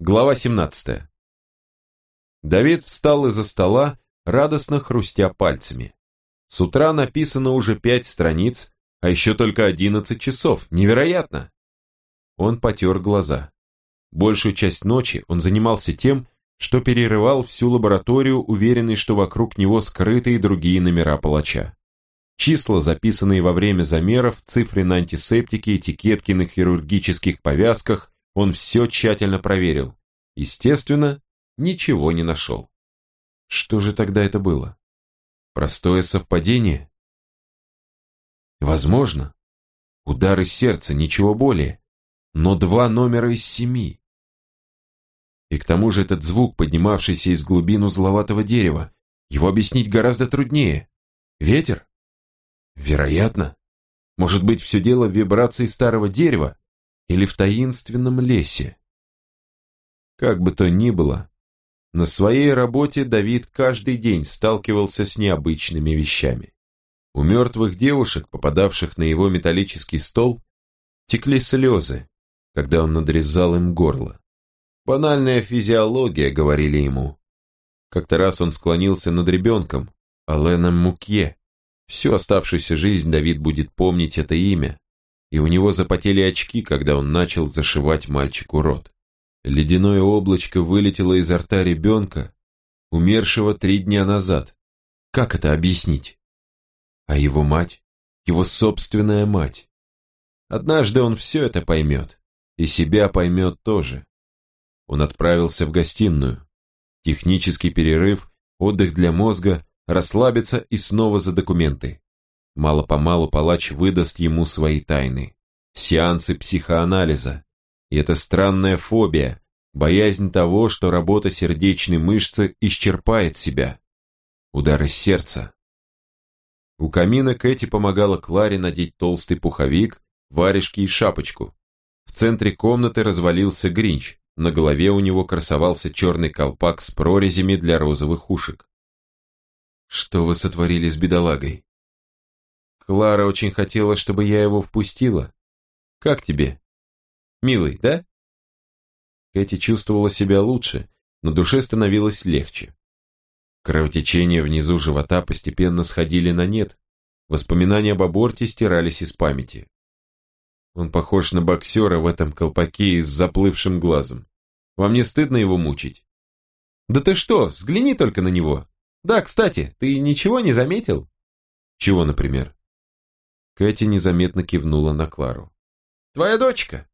Глава 17. Давид встал из-за стола, радостно хрустя пальцами. С утра написано уже пять страниц, а еще только одиннадцать часов. Невероятно! Он потер глаза. Большую часть ночи он занимался тем, что перерывал всю лабораторию, уверенный, что вокруг него скрыты и другие номера палача. Числа, записанные во время замеров, цифры на антисептике, этикетки на хирургических повязках, он все тщательно проверил. Естественно, ничего не нашел. Что же тогда это было? Простое совпадение? Возможно. Удары сердца, ничего более. Но два номера из семи. И к тому же этот звук, поднимавшийся из глубин узловатого дерева, его объяснить гораздо труднее. Ветер? Вероятно. Может быть, все дело в вибрации старого дерева или в таинственном лесе. Как бы то ни было, на своей работе Давид каждый день сталкивался с необычными вещами. У мертвых девушек, попадавших на его металлический стол, текли слезы, когда он надрезал им горло. Банальная физиология, говорили ему. Как-то раз он склонился над ребенком, Аленом Мукье. Всю оставшуюся жизнь Давид будет помнить это имя, и у него запотели очки, когда он начал зашивать мальчику рот. Ледяное облачко вылетело изо рта ребенка, умершего три дня назад. Как это объяснить? А его мать? Его собственная мать? Однажды он все это поймет, и себя поймет тоже. Он отправился в гостиную. Технический перерыв, отдых для мозга, расслабиться и снова за документы. Мало-помалу палач выдаст ему свои тайны. Сеансы психоанализа. И это странная фобия, боязнь того, что работа сердечной мышцы исчерпает себя. Удары сердца. У камина Кэти помогала Кларе надеть толстый пуховик, варежки и шапочку. В центре комнаты развалился Гринч, на голове у него красовался черный колпак с прорезями для розовых ушек. «Что вы сотворили с бедолагой?» «Клара очень хотела, чтобы я его впустила. Как тебе? Милый, да?» Кэти чувствовала себя лучше, но душе становилось легче. Кровотечения внизу живота постепенно сходили на нет, воспоминания об аборте стирались из памяти. Он похож на боксера в этом колпаке и с заплывшим глазом. Вам не стыдно его мучить? Да ты что, взгляни только на него. Да, кстати, ты ничего не заметил? Чего, например? Кэти незаметно кивнула на Клару. Твоя дочка.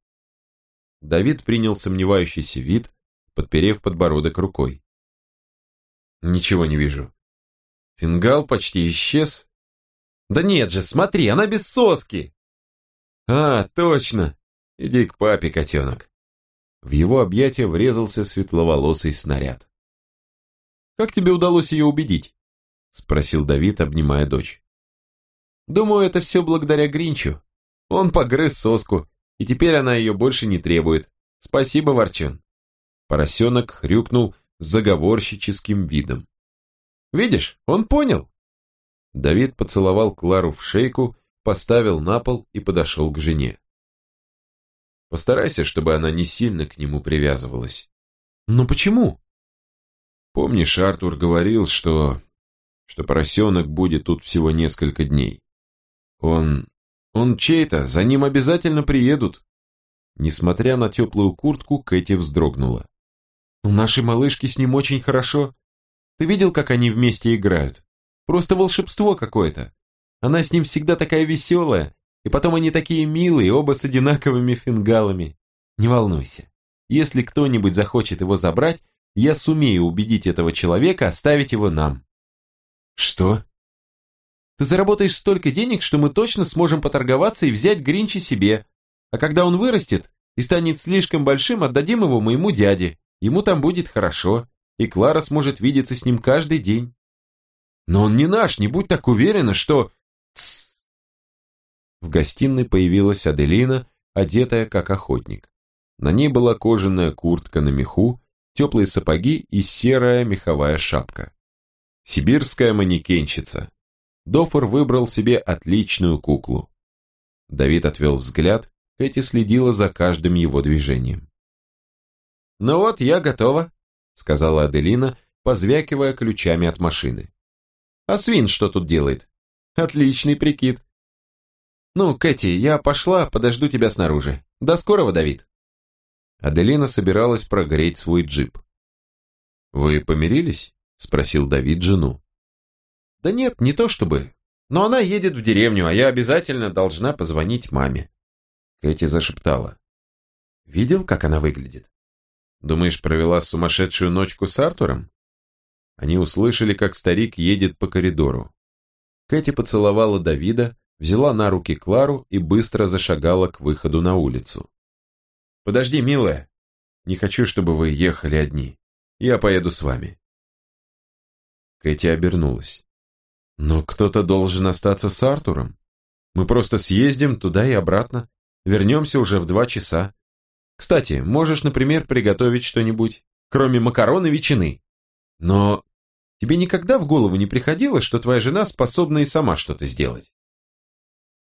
Давид принял сомневающийся вид, подперев подбородок рукой. Ничего не вижу. Фингал почти исчез. Да нет же, смотри, она без соски. «А, точно! Иди к папе, котенок!» В его объятия врезался светловолосый снаряд. «Как тебе удалось ее убедить?» — спросил Давид, обнимая дочь. «Думаю, это все благодаря Гринчу. Он погрыз соску, и теперь она ее больше не требует. Спасибо, Ворчун». Поросенок хрюкнул с заговорщическим видом. «Видишь, он понял!» Давид поцеловал Клару в шейку поставил на пол и подошел к жене. Постарайся, чтобы она не сильно к нему привязывалась. Но почему? Помнишь, Артур говорил, что... что поросенок будет тут всего несколько дней. Он... он чей-то, за ним обязательно приедут. Несмотря на теплую куртку, Кэти вздрогнула. У нашей малышки с ним очень хорошо. Ты видел, как они вместе играют? Просто волшебство какое-то. Она с ним всегда такая веселая, и потом они такие милые, оба с одинаковыми фингалами. Не волнуйся. Если кто-нибудь захочет его забрать, я сумею убедить этого человека оставить его нам. Что? Ты заработаешь столько денег, что мы точно сможем поторговаться и взять Гринчи себе. А когда он вырастет и станет слишком большим, отдадим его моему дяде. Ему там будет хорошо, и Клара сможет видеться с ним каждый день. Но он не наш, не будь так уверена, что... В гостиной появилась Аделина, одетая как охотник. На ней была кожаная куртка на меху, теплые сапоги и серая меховая шапка. Сибирская манекенщица. Дофор выбрал себе отличную куклу. Давид отвел взгляд, Кэти следила за каждым его движением. «Ну вот, я готова», — сказала Аделина, позвякивая ключами от машины. «А свин что тут делает?» «Отличный прикид». «Ну, Кэти, я пошла, подожду тебя снаружи. До скорого, Давид». Аделина собиралась прогреть свой джип. «Вы помирились?» — спросил Давид жену. «Да нет, не то чтобы. Но она едет в деревню, а я обязательно должна позвонить маме». Кэти зашептала. «Видел, как она выглядит?» «Думаешь, провела сумасшедшую ночку с Артуром?» Они услышали, как старик едет по коридору. Кэти поцеловала Давида, взяла на руки Клару и быстро зашагала к выходу на улицу. «Подожди, милая. Не хочу, чтобы вы ехали одни. Я поеду с вами». Кэти обернулась. «Но кто-то должен остаться с Артуром. Мы просто съездим туда и обратно. Вернемся уже в два часа. Кстати, можешь, например, приготовить что-нибудь, кроме макарон и ветчины. Но тебе никогда в голову не приходило, что твоя жена способна и сама что-то сделать?»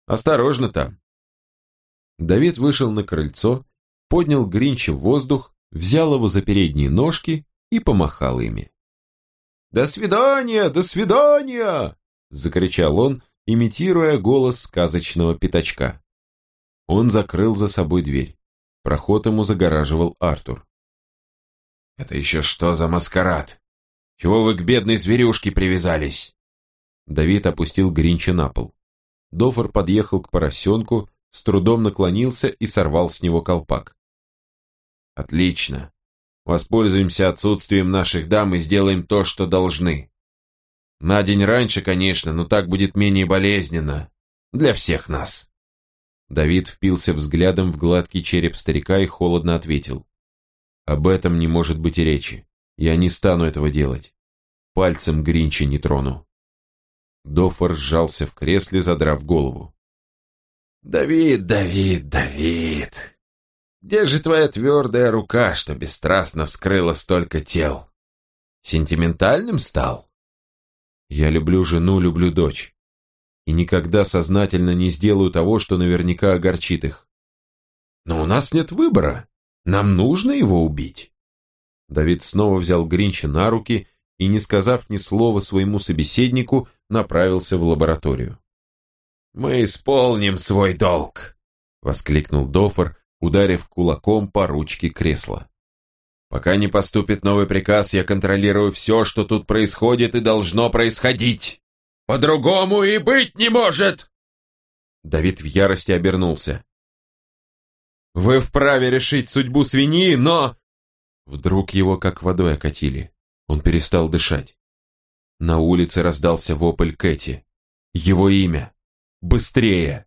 «Осторожно там». Давид вышел на крыльцо, поднял Гринча в воздух, взял его за передние ножки и помахал ими. «До свидания! До свидания!» — закричал он, имитируя голос сказочного пятачка. Он закрыл за собой дверь. Проход ему загораживал Артур. «Это еще что за маскарад? Чего вы к бедной зверюшке привязались?» Давид опустил Гринча на пол. Дофор подъехал к поросенку, с трудом наклонился и сорвал с него колпак. Отлично. Воспользуемся отсутствием наших дам и сделаем то, что должны. На день раньше, конечно, но так будет менее болезненно. Для всех нас. Давид впился взглядом в гладкий череп старика и холодно ответил. Об этом не может быть и речи. Я не стану этого делать. Пальцем Гринча не трону. Дофор сжался в кресле, задрав голову. «Давид, Давид, Давид!» Где же твоя твердая рука, что бесстрастно вскрыла столько тел? Сентиментальным стал? Я люблю жену, люблю дочь. И никогда сознательно не сделаю того, что наверняка огорчит их. Но у нас нет выбора. Нам нужно его убить. Давид снова взял Гринча на руки и, не сказав ни слова своему собеседнику, направился в лабораторию. «Мы исполним свой долг!» — воскликнул Дофор, ударив кулаком по ручке кресла. «Пока не поступит новый приказ, я контролирую все, что тут происходит и должно происходить. По-другому и быть не может!» Давид в ярости обернулся. «Вы вправе решить судьбу свиньи, но...» Вдруг его как водой окатили. Он перестал дышать. На улице раздался вопль Кэти. Его имя. Быстрее!